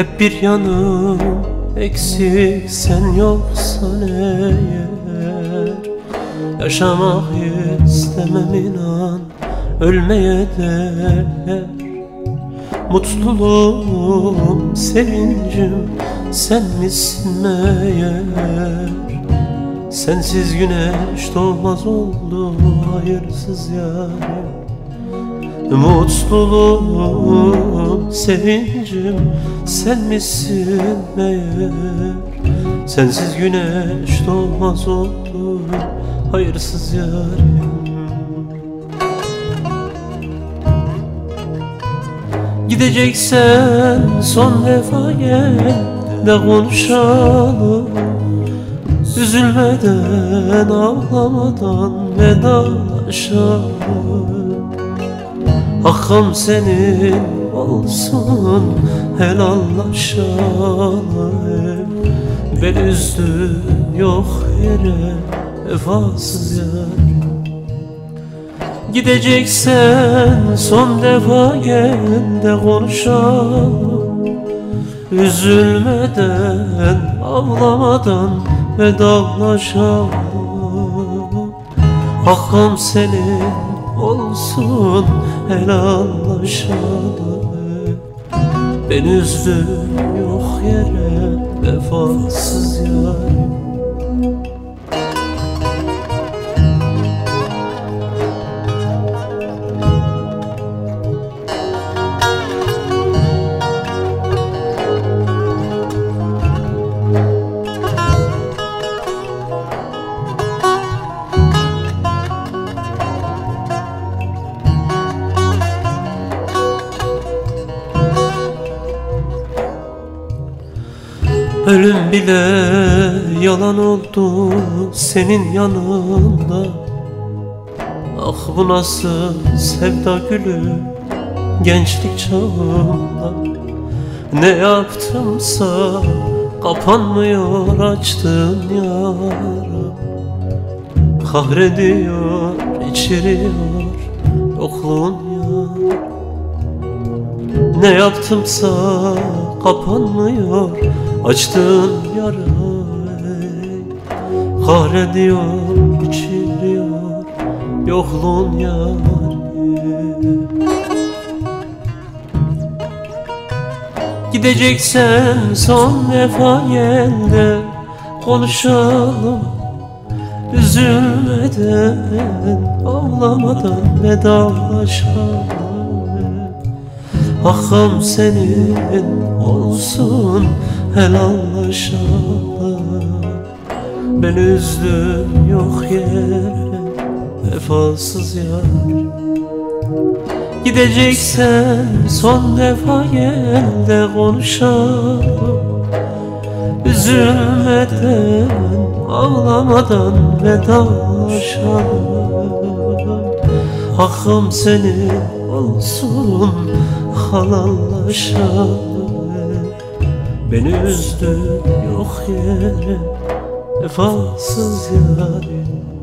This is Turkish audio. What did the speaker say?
Hep bir yanım eksik sen yoksan eğer. Yaşamak istemem inan ölmeye değer. Mutluluğum, sevincim sen misin meğer? Sensiz güneş doğmaz oldu hayırsız yarim Mutluluğum, sevincim sen misin meğer? Sensiz güneş doğmaz oldu hayırsız yarim. Gideceksen son defa gel de konuşalım. Üzülmeden ağlamadan vedalaşalım Hakkım senin olsun helallaşalım. Ben üzdüm yok yere vefasız yarim Gideceksen son defa gel de konuşalım. Üzülmeden, ağlamadan vedalaşalım. Hakkım senin olsun helallaşalım Ben üzdüm yok yere vefasız yarim Ölüm bile yalan oldu senin yanında. Ah bu nasıl sevda gülü gençlik çağında. Ne yaptımsa kapanmıyor açtığın yara. Kahrediyor, içiriyor yokluğun yar Ne yaptımsa kapanmıyor Açtığın yara Kahrediyor, içiriyor Yokluğun yari Gideceksen son defa gel de Konuşalım Üzülmeden, ağlamadan vedalaşalım. Hakkım senin olsun helallaşalım Ben üzdüm yok yere vefasız yar. Gideceksen son defa gel de konuşalım. Üzülmeden, ağlamadan vedalaşalım. Hakkım senin olsun halallaşalım Beni üzdü yok yere vefasız yarim